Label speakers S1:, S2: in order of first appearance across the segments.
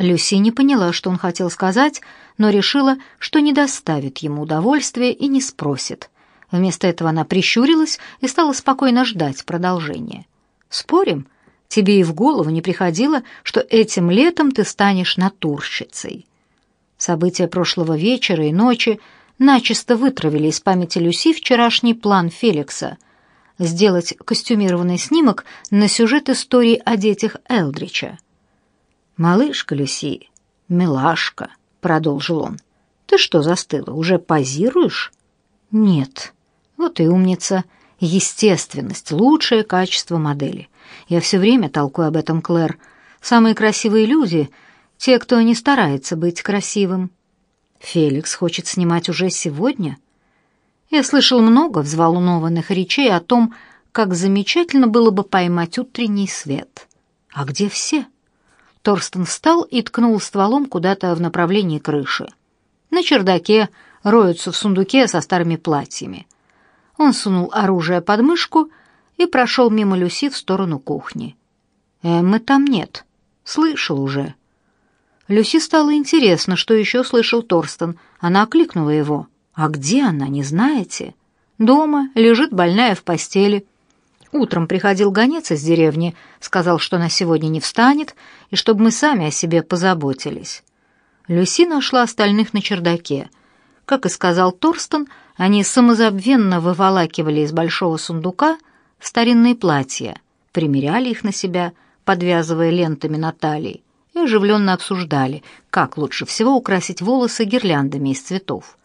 S1: Люси не поняла, что он хотел сказать, но решила, что не доставит ему удовольствия и не спросит. Вместо этого она прищурилась и стала спокойно ждать продолжения. «Спорим, тебе и в голову не приходило, что этим летом ты станешь натурщицей?» События прошлого вечера и ночи начисто вытравили из памяти Люси вчерашний план Феликса — сделать костюмированный снимок на сюжет истории о детях Элдрича. «Малышка Люси, милашка», — продолжил он, — «ты что застыла, уже позируешь?» «Нет». «Вот и умница. Естественность — лучшее качество модели. Я все время толкую об этом, Клэр. Самые красивые люди — те, кто не старается быть красивым». «Феликс хочет снимать уже сегодня?» Я слышал много взволнованных речей о том, как замечательно было бы поймать утренний свет. А где все? Торстен встал и ткнул стволом куда-то в направлении крыши. На чердаке роются в сундуке со старыми платьями. Он сунул оружие под мышку и прошел мимо Люси в сторону кухни. «Эммы там нет. Слышал уже». Люси стало интересно, что еще слышал Торстен. Она окликнула его. «А где она, не знаете?» «Дома, лежит больная в постели. Утром приходил гонец из деревни, сказал, что на сегодня не встанет, и чтобы мы сами о себе позаботились. Люси нашла остальных на чердаке. Как и сказал Торстон, они самозабвенно выволакивали из большого сундука старинные платья, примеряли их на себя, подвязывая лентами на талии, и оживленно обсуждали, как лучше всего украсить волосы гирляндами из цветов.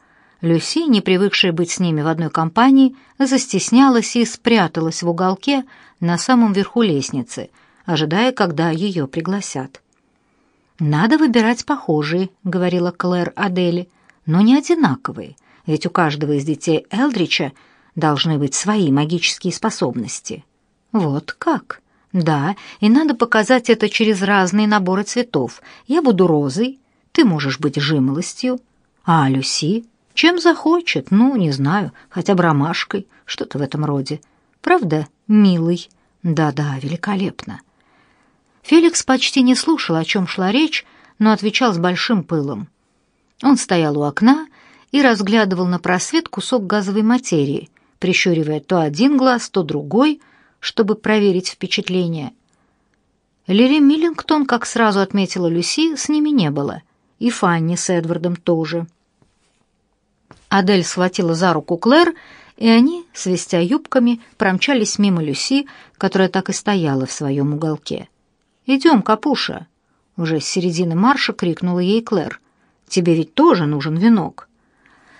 S1: Люси, не привыкшая быть с ними в одной компании, застеснялась и спряталась в уголке на самом верху лестницы, ожидая, когда ее пригласят. «Надо выбирать похожие», — говорила Клэр Адели, — «но не одинаковые, ведь у каждого из детей Элдрича должны быть свои магические способности». «Вот как?» «Да, и надо показать это через разные наборы цветов. Я буду розой, ты можешь быть жимолостью, а Люси чем захочет, ну, не знаю, хотя бы ромашкой, что-то в этом роде. Правда, милый? Да-да, великолепно. Феликс почти не слушал, о чем шла речь, но отвечал с большим пылом. Он стоял у окна и разглядывал на просвет кусок газовой материи, прищуривая то один глаз, то другой, чтобы проверить впечатление. Лили Миллингтон, как сразу отметила Люси, с ними не было, и Фанни с Эдвардом тоже. Адель схватила за руку Клэр, и они, свистя юбками, промчались мимо Люси, которая так и стояла в своем уголке. «Идем, Капуша!» Уже с середины марша крикнула ей Клэр. «Тебе ведь тоже нужен венок!»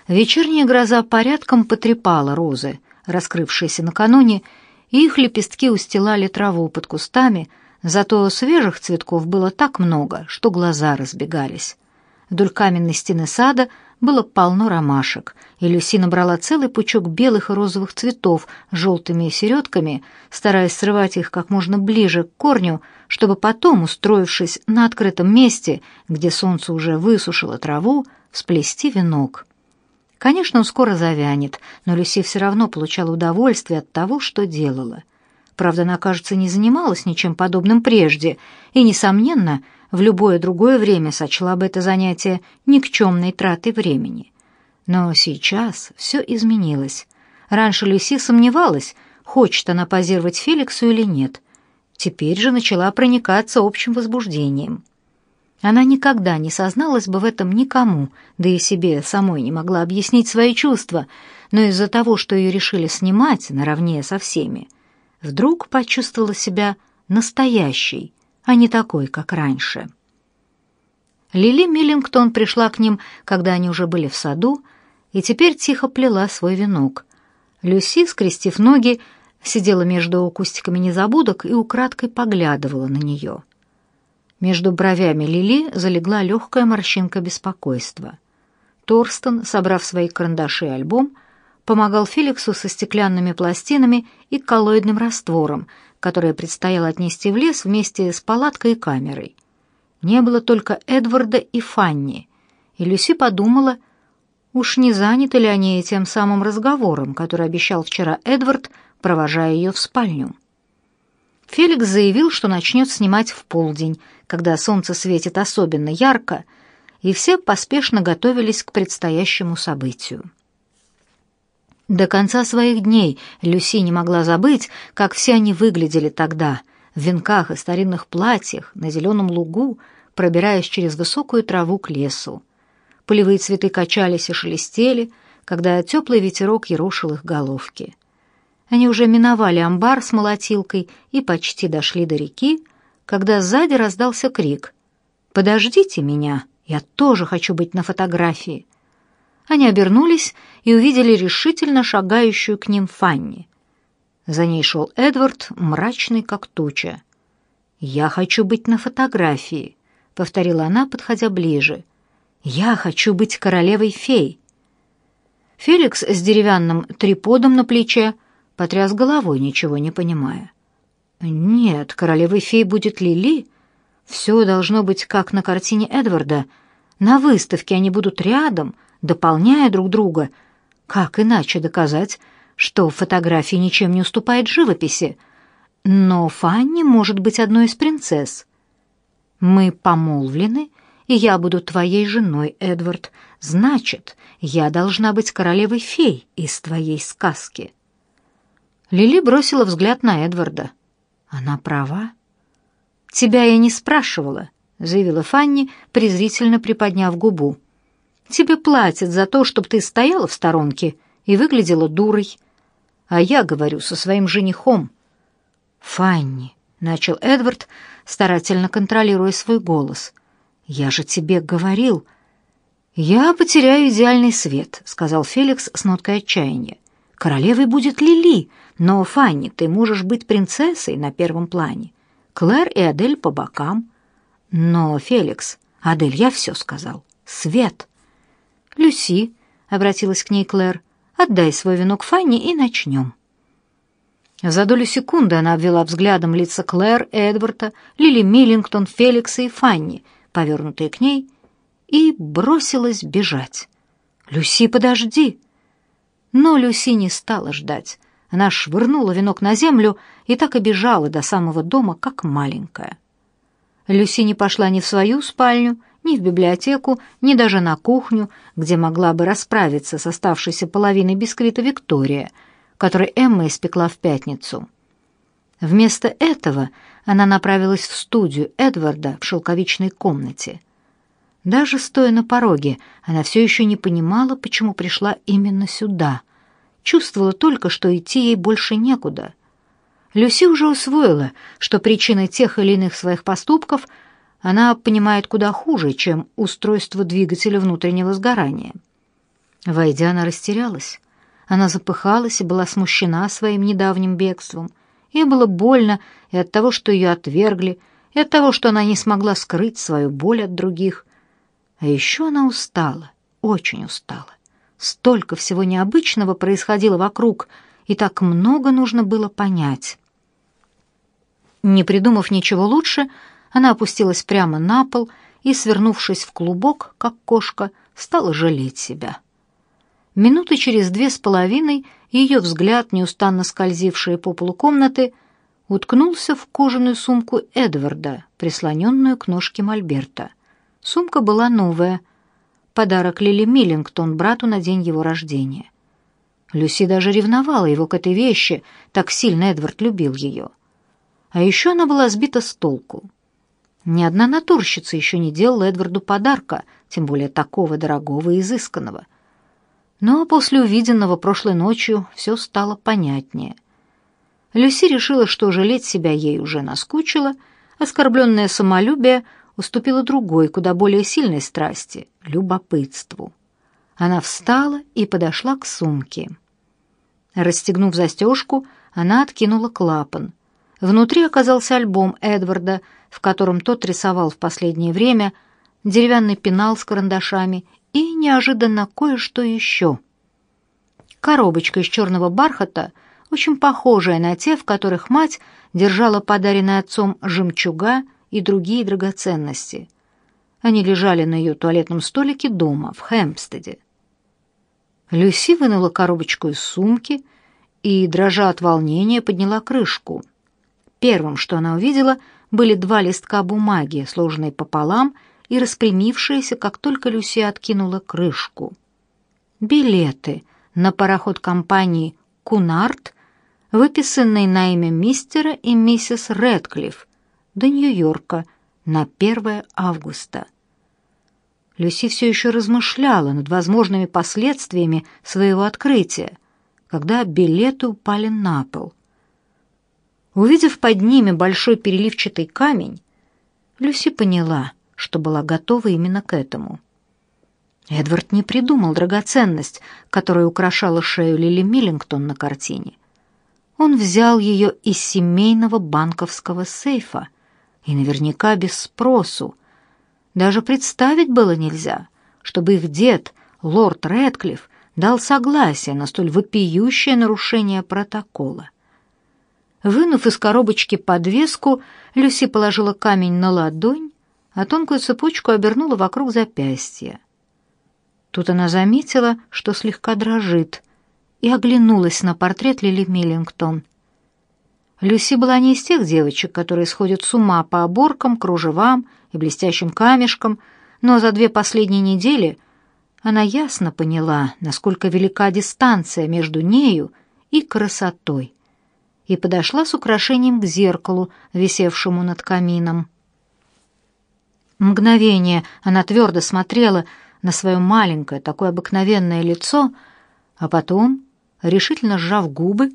S1: Вечерняя гроза порядком потрепала розы, раскрывшиеся накануне, и их лепестки устилали траву под кустами, зато свежих цветков было так много, что глаза разбегались. Вдоль каменной стены сада — было полно ромашек, и Люси набрала целый пучок белых и розовых цветов с желтыми середками, стараясь срывать их как можно ближе к корню, чтобы потом, устроившись на открытом месте, где солнце уже высушило траву, сплести венок. Конечно, он скоро завянет, но Люси все равно получала удовольствие от того, что делала. Правда, она, кажется, не занималась ничем подобным прежде, и, несомненно, в любое другое время сочла бы это занятие никчемной тратой времени. Но сейчас все изменилось. Раньше Люси сомневалась, хочет она позировать Феликсу или нет. Теперь же начала проникаться общим возбуждением. Она никогда не созналась бы в этом никому, да и себе самой не могла объяснить свои чувства, но из-за того, что ее решили снимать наравне со всеми, вдруг почувствовала себя настоящей, а не такой, как раньше. Лили Миллингтон пришла к ним, когда они уже были в саду, и теперь тихо плела свой венок. Люси, скрестив ноги, сидела между кустиками незабудок и украдкой поглядывала на нее. Между бровями Лили залегла легкая морщинка беспокойства. Торстон, собрав свои карандаши и альбом, помогал Феликсу со стеклянными пластинами и коллоидным раствором, которое предстояло отнести в лес вместе с палаткой и камерой. Не было только Эдварда и Фанни, и Люси подумала, уж не заняты ли они тем самым разговором, который обещал вчера Эдвард, провожая ее в спальню. Феликс заявил, что начнет снимать в полдень, когда солнце светит особенно ярко, и все поспешно готовились к предстоящему событию. До конца своих дней Люси не могла забыть, как все они выглядели тогда, в венках и старинных платьях, на зеленом лугу, пробираясь через высокую траву к лесу. Полевые цветы качались и шелестели, когда теплый ветерок ерошил их головки. Они уже миновали амбар с молотилкой и почти дошли до реки, когда сзади раздался крик «Подождите меня, я тоже хочу быть на фотографии». Они обернулись и увидели решительно шагающую к ним Фанни. За ней шел Эдвард, мрачный как туча. «Я хочу быть на фотографии», — повторила она, подходя ближе. «Я хочу быть королевой-фей». Феликс с деревянным триподом на плече потряс головой, ничего не понимая. «Нет, королевой-фей будет Лили. Все должно быть как на картине Эдварда. На выставке они будут рядом, дополняя друг друга. Как иначе доказать, что фотография ничем не уступает живописи? Но Фанни может быть одной из принцесс. Мы помолвлены, и я буду твоей женой, Эдвард. Значит, я должна быть королевой фей из твоей сказки. Лили бросила взгляд на Эдварда. Она права. Тебя я не спрашивала, заявила Фанни, презрительно приподняв губу. Тебе платят за то, чтобы ты стояла в сторонке и выглядела дурой. А я говорю со своим женихом. Фанни, начал Эдвард, старательно контролируя свой голос. Я же тебе говорил. Я потеряю идеальный свет, сказал Феликс с ноткой отчаяния. Королевой будет Лили, но Фанни, ты можешь быть принцессой на первом плане. Клэр и Адель по бокам. Но Феликс, Адель, я все сказал. Свет. «Люси», — обратилась к ней Клэр, — «отдай свой венок Фанни и начнем». За долю секунды она обвела взглядом лица Клэр, Эдварда, Лили Миллингтон, Феликса и Фанни, повернутые к ней, и бросилась бежать. «Люси, подожди!» Но Люси не стала ждать. Она швырнула венок на землю и так и бежала до самого дома, как маленькая. Люси не пошла ни в свою спальню, ни в библиотеку, ни даже на кухню, где могла бы расправиться с оставшейся половиной бисквита Виктория, который Эмма испекла в пятницу. Вместо этого она направилась в студию Эдварда в шелковичной комнате. Даже стоя на пороге, она все еще не понимала, почему пришла именно сюда. Чувствовала только, что идти ей больше некуда. Люси уже усвоила, что причиной тех или иных своих поступков – она понимает куда хуже, чем устройство двигателя внутреннего сгорания. Войдя, она растерялась. Она запыхалась и была смущена своим недавним бегством. Ей было больно и от того, что ее отвергли, и от того, что она не смогла скрыть свою боль от других. А еще она устала, очень устала. Столько всего необычного происходило вокруг, и так много нужно было понять. Не придумав ничего лучше, она опустилась прямо на пол и, свернувшись в клубок, как кошка, стала жалеть себя. Минуты через две с половиной ее взгляд, неустанно скользивший по полу комнаты, уткнулся в кожаную сумку Эдварда, прислоненную к ножке Мольберта. Сумка была новая, подарок Лили Миллингтон брату на день его рождения. Люси даже ревновала его к этой вещи, так сильно Эдвард любил ее. А еще она была сбита с толку. Ни одна натурщица еще не делала Эдварду подарка, тем более такого дорогого и изысканного. Но после увиденного прошлой ночью все стало понятнее. Люси решила, что жалеть себя ей уже наскучило, оскорбленное самолюбие уступило другой, куда более сильной страсти — любопытству. Она встала и подошла к сумке. Расстегнув застежку, она откинула клапан. Внутри оказался альбом Эдварда — в котором тот рисовал в последнее время, деревянный пенал с карандашами и неожиданно кое-что еще. Коробочка из черного бархата, очень похожая на те, в которых мать держала подаренный отцом жемчуга и другие драгоценности. Они лежали на ее туалетном столике дома в Хэмпстеде. Люси вынула коробочку из сумки и, дрожа от волнения, подняла крышку — Первым, что она увидела, были два листка бумаги, сложенные пополам и распрямившиеся, как только Люси откинула крышку. Билеты на пароход компании «Кунард», выписанные на имя мистера и миссис Рэдклифф до Нью-Йорка на 1 августа. Люси все еще размышляла над возможными последствиями своего открытия, когда билеты упали на пол. Увидев под ними большой переливчатый камень, Люси поняла, что была готова именно к этому. Эдвард не придумал драгоценность, которая украшала шею Лили Миллингтон на картине. Он взял ее из семейного банковского сейфа, и наверняка без спросу, даже представить было нельзя, чтобы их дед, лорд Рэдклифф, дал согласие на столь вопиющее нарушение протокола. Вынув из коробочки подвеску, Люси положила камень на ладонь, а тонкую цепочку обернула вокруг запястья. Тут она заметила, что слегка дрожит, и оглянулась на портрет Лили Миллингтон. Люси была не из тех девочек, которые сходят с ума по оборкам, кружевам и блестящим камешкам, но за две последние недели она ясно поняла, насколько велика дистанция между нею и красотой, и подошла с украшением к зеркалу, висевшему над камином. Мгновение она твердо смотрела на свое маленькое, такое обыкновенное лицо, а потом, решительно сжав губы,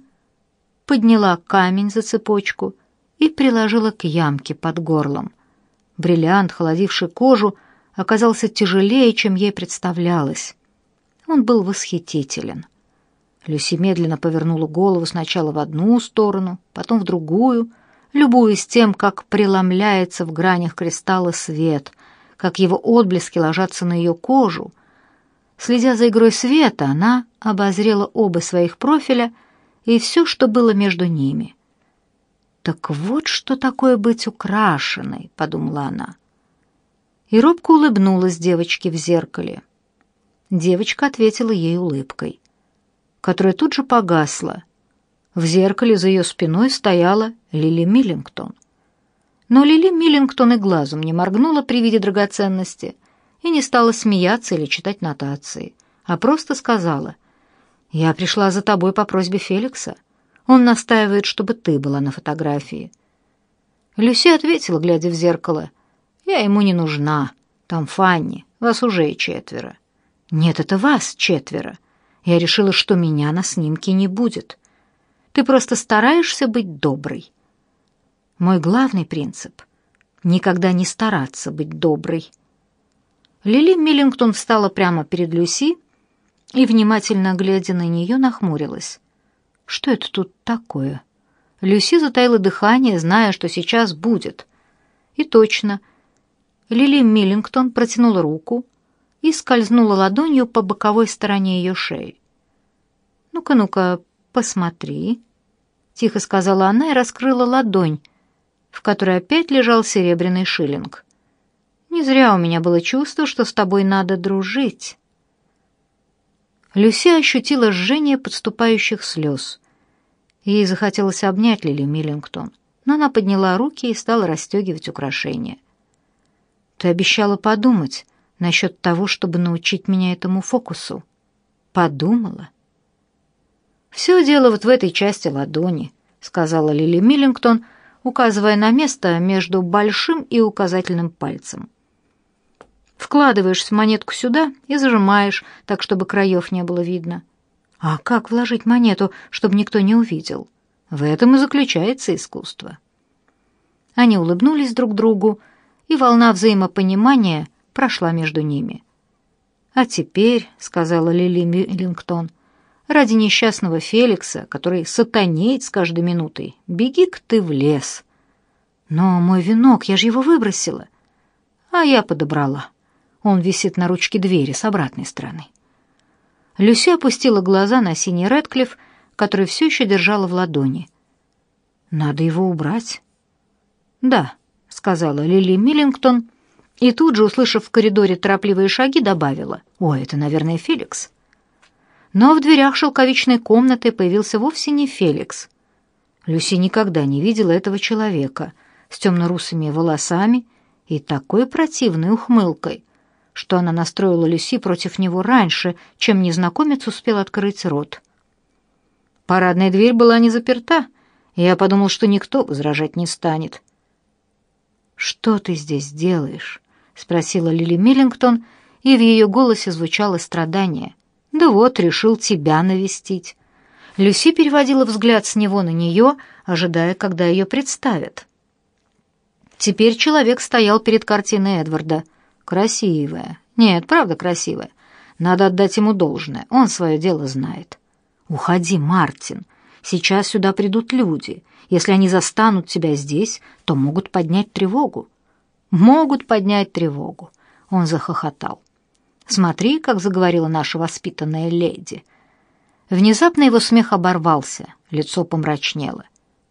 S1: подняла камень за цепочку и приложила к ямке под горлом. Бриллиант, холодивший кожу, оказался тяжелее, чем ей представлялось. Он был восхитителен. Люси медленно повернула голову сначала в одну сторону, потом в другую, любуясь тем, как преломляется в гранях кристалла свет, как его отблески ложатся на ее кожу. Следя за игрой света, она обозрела оба своих профиля и все, что было между ними — «Так вот что такое быть украшенной», — подумала она. И робко улыбнулась девочке в зеркале. Девочка ответила ей улыбкой, которая тут же погасла. В зеркале за ее спиной стояла Лили Миллингтон. Но Лили Миллингтон и глазом не моргнула при виде драгоценности и не стала смеяться или читать нотации, а просто сказала, «Я пришла за тобой по просьбе Феликса». Он настаивает, чтобы ты была на фотографии». Люси ответила, глядя в зеркало. «Я ему не нужна. Там Фанни. Вас уже четверо». «Нет, это вас четверо. Я решила, что меня на снимке не будет. Ты просто стараешься быть доброй». Мой главный принцип — никогда не стараться быть доброй. Лили Миллингтон встала прямо перед Люси и, внимательно глядя на нее, нахмурилась. Что это тут такое? Люси затаила дыхание, зная, что сейчас будет. И точно. Лили Миллингтон протянула руку и скользнула ладонью по боковой стороне ее шеи. «Ну-ка, ну-ка, посмотри», — тихо сказала она и раскрыла ладонь, в которой опять лежал серебряный шиллинг. «Не зря у меня было чувство, что с тобой надо дружить». Люси ощутила жжение подступающих слез. Ей захотелось обнять Лили Миллингтон, но она подняла руки и стала расстегивать украшения. «Ты обещала подумать насчет того, чтобы научить меня этому фокусу». «Подумала?» «Все дело вот в этой части ладони», — сказала Лили Миллингтон, указывая на место между большим и указательным пальцем. «Вкладываешь монетку сюда и зажимаешь, так, чтобы краев не было видно. А как вложить монету, чтобы никто не увидел? В этом и заключается искусство. Они улыбнулись друг другу, и волна взаимопонимания прошла между ними. «А теперь», — сказала Лили Миллингтон, — «ради несчастного Феликса, который сатанеет с каждой минутой, беги-ка ты в лес». «Но мой венок, я же его выбросила». «А я подобрала. Он висит на ручке двери с обратной стороны». Люси опустила глаза на синий Рэдклифф, который все еще держала в ладони. «Надо его убрать». «Да», — сказала Лили Миллингтон, и тут же, услышав в коридоре торопливые шаги, добавила. «Ой, это, наверное, Феликс». Но в дверях шелковичной комнаты появился вовсе не Феликс. Люси никогда не видела этого человека с темно-русыми волосами и такой противной ухмылкой, что она настроила Люси против него раньше, чем незнакомец успел открыть рот. Парадная дверь была не заперта, и я подумал, что никто возражать не станет. «Что ты здесь делаешь?» — спросила Лили Миллингтон, и в ее голосе звучало страдание. «Да вот, решил тебя навестить». Люси переводила взгляд с него на нее, ожидая, когда ее представят. Теперь человек стоял перед картиной Эдварда. Красивая. Нет, правда красивая. Надо отдать ему должное. Он свое дело знает. «Уходи, Мартин. Сейчас сюда придут люди. Если они застанут тебя здесь, то могут поднять тревогу». «Могут поднять тревогу», — он захохотал. «Смотри, как заговорила наша воспитанная леди. Внезапно его смех оборвался, лицо помрачнело.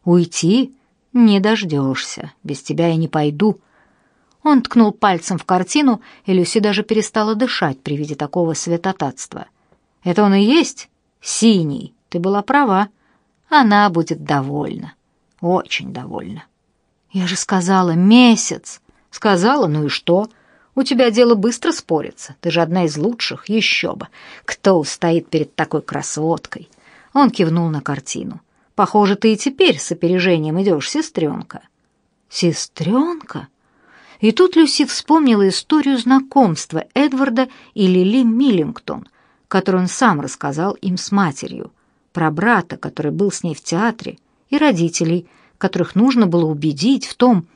S1: «Уйти? Не дождешься. Без тебя я не пойду». Он ткнул пальцем в картину, и Люси даже перестала дышать при виде такого святотатства. «Это он и есть? Синий. Ты была права. Она будет довольна. Очень довольна». «Я же сказала, месяц!» «Сказала, ну и что?» У тебя дело быстро спорится. Ты же одна из лучших, еще бы. Кто устоит перед такой красоткой?» Он кивнул на картину. «Похоже, ты и теперь с опережением идешь, сестренка». «Сестренка?» И тут Люси вспомнила историю знакомства Эдварда и Лили Миллингтон, которую он сам рассказал им с матерью, про брата, который был с ней в театре, и родителей, которых нужно было убедить в том,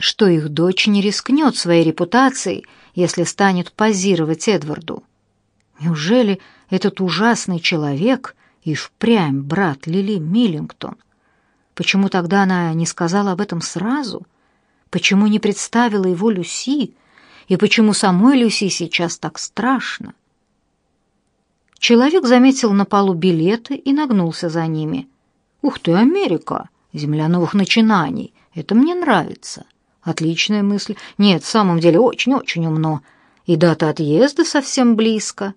S1: что их дочь не рискнет своей репутацией, если станет позировать Эдварду. Неужели этот ужасный человек и впрямь брат Лили Миллингтон? Почему тогда она не сказала об этом сразу? Почему не представила его Люси? И почему самой Люси сейчас так страшно? Человек заметил на полу билеты и нагнулся за ними. «Ух ты, Америка! Земля новых начинаний! Это мне нравится!» Отличная мысль. Нет, в самом деле очень-очень умно. И дата отъезда совсем близко.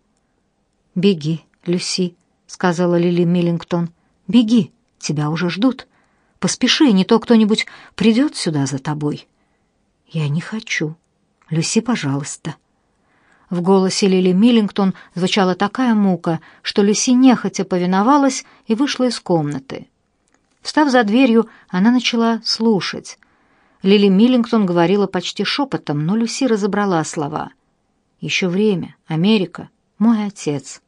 S1: Беги, Люси, сказала Лили Миллингтон. Беги, тебя уже ждут. Поспеши, не то кто-нибудь придет сюда за тобой. Я не хочу. Люси, пожалуйста. В голосе Лили Миллингтон звучала такая мука, что Люси нехотя повиновалась и вышла из комнаты. Встав за дверью, она начала слушать. Лили Миллингтон говорила почти шепотом, но Люси разобрала слова. «Еще время. Америка. Мой отец».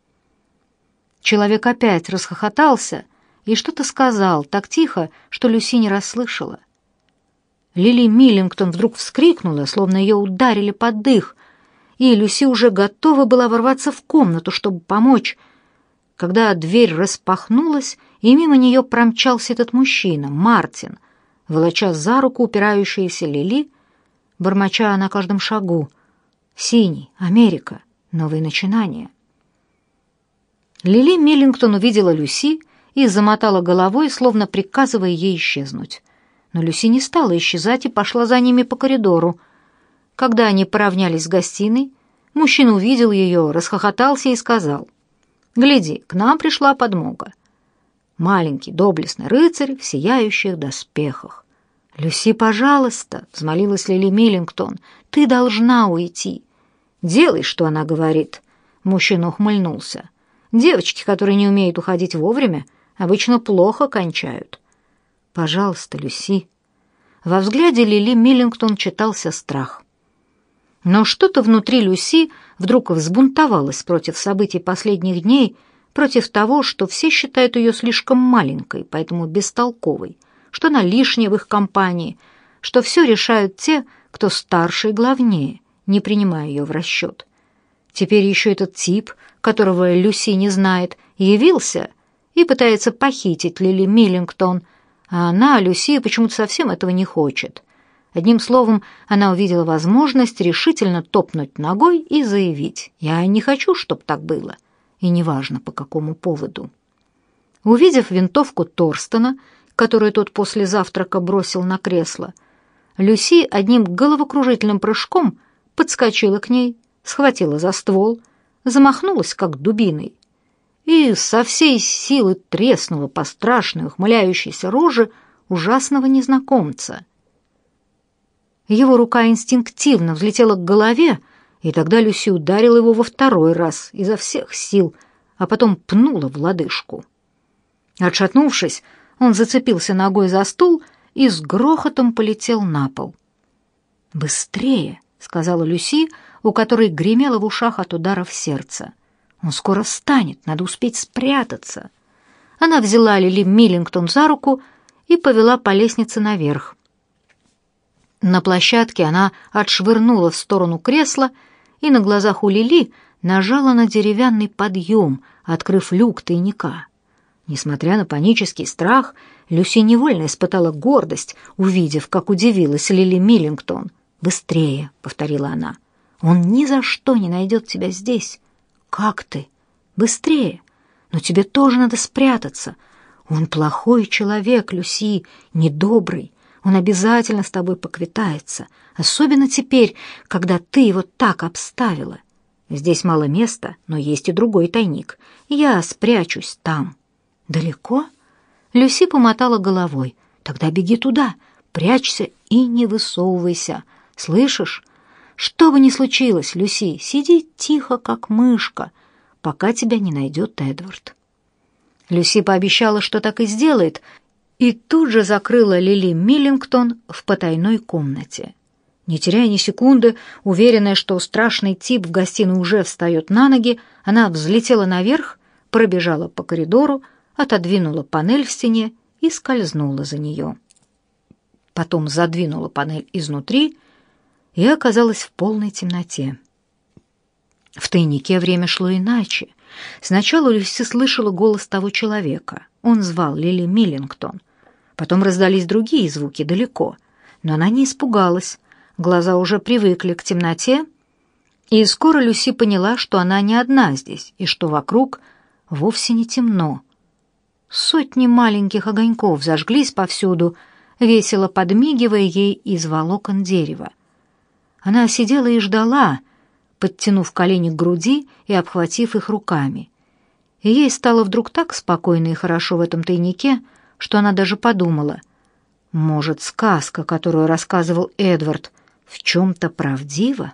S1: Человек опять расхохотался и что-то сказал так тихо, что Люси не расслышала. Лили Миллингтон вдруг вскрикнула, словно ее ударили под дых, и Люси уже готова была ворваться в комнату, чтобы помочь, когда дверь распахнулась, и мимо нее промчался этот мужчина, Мартин, волоча за руку упирающиеся Лили, бормоча на каждом шагу. «Синий, Америка, новые начинания». Лили Миллингтон увидела Люси и замотала головой, словно приказывая ей исчезнуть. Но Люси не стала исчезать и пошла за ними по коридору. Когда они поравнялись с гостиной, мужчина увидел ее, расхохотался и сказал, «Гляди, к нам пришла подмога маленький доблестный рыцарь в сияющих доспехах. «Люси, пожалуйста», — взмолилась Лили Миллингтон, — «ты должна уйти». «Делай, что она говорит», — мужчина ухмыльнулся. «Девочки, которые не умеют уходить вовремя, обычно плохо кончают». «Пожалуйста, Люси». Во взгляде Лили Миллингтон читался страх. Но что-то внутри Люси вдруг взбунтовалось против событий последних дней против того, что все считают ее слишком маленькой, поэтому бестолковой, что она лишняя в их компании, что все решают те, кто старше и главнее, не принимая ее в расчет. Теперь еще этот тип, которого Люси не знает, явился и пытается похитить Лили Миллингтон, а она, Люси, почему-то совсем этого не хочет. Одним словом, она увидела возможность решительно топнуть ногой и заявить «Я не хочу, чтобы так было и неважно по какому поводу. Увидев винтовку Торстона, которую тот после завтрака бросил на кресло, Люси одним головокружительным прыжком подскочила к ней, схватила за ствол, замахнулась как дубиной. и со всей силы треснула по страшной ухмыляющейся роже ужасного незнакомца. Его рука инстинктивно взлетела к голове, и тогда Люси ударила его во второй раз изо всех сил, а потом пнула в лодыжку. Отшатнувшись, он зацепился ногой за стул и с грохотом полетел на пол. «Быстрее!» — сказала Люси, у которой гремело в ушах от ударов сердца. «Он скоро встанет, надо успеть спрятаться». Она взяла Лили Миллингтон за руку и повела по лестнице наверх. На площадке она отшвырнула в сторону кресла и на глазах у Лили нажала на деревянный подъем, открыв люк тайника. Несмотря на панический страх, Люси невольно испытала гордость, увидев, как удивилась Лили Миллингтон. «Быстрее!» — повторила она. «Он ни за что не найдет тебя здесь. Как ты? Быстрее! Но тебе тоже надо спрятаться. Он плохой человек, Люси, недобрый. Он обязательно с тобой поквитается, особенно теперь, когда ты его так обставила. Здесь мало места, но есть и другой тайник. Я спрячусь там». «Далеко?» Люси помотала головой. «Тогда беги туда, прячься и не высовывайся. Слышишь? Что бы ни случилось, Люси, сиди тихо, как мышка, пока тебя не найдет Эдвард». Люси пообещала, что так и сделает, и тут же закрыла Лили Миллингтон в потайной комнате. Не теряя ни секунды, уверенная, что страшный тип в гостиной уже встает на ноги, она взлетела наверх, пробежала по коридору, отодвинула панель в стене и скользнула за нее. Потом задвинула панель изнутри и оказалась в полной темноте. В тайнике время шло иначе. Сначала Люси слышала голос того человека. Он звал Лили Миллингтон. Потом раздались другие звуки далеко, но она не испугалась. Глаза уже привыкли к темноте, и скоро Люси поняла, что она не одна здесь, и что вокруг вовсе не темно, Сотни маленьких огоньков зажглись повсюду, весело подмигивая ей из волокон дерева. Она сидела и ждала, подтянув колени к груди и обхватив их руками. И ей стало вдруг так спокойно и хорошо в этом тайнике, что она даже подумала, может, сказка, которую рассказывал Эдвард, в чем-то правдива?